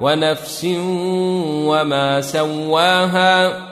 ونفس وما سواها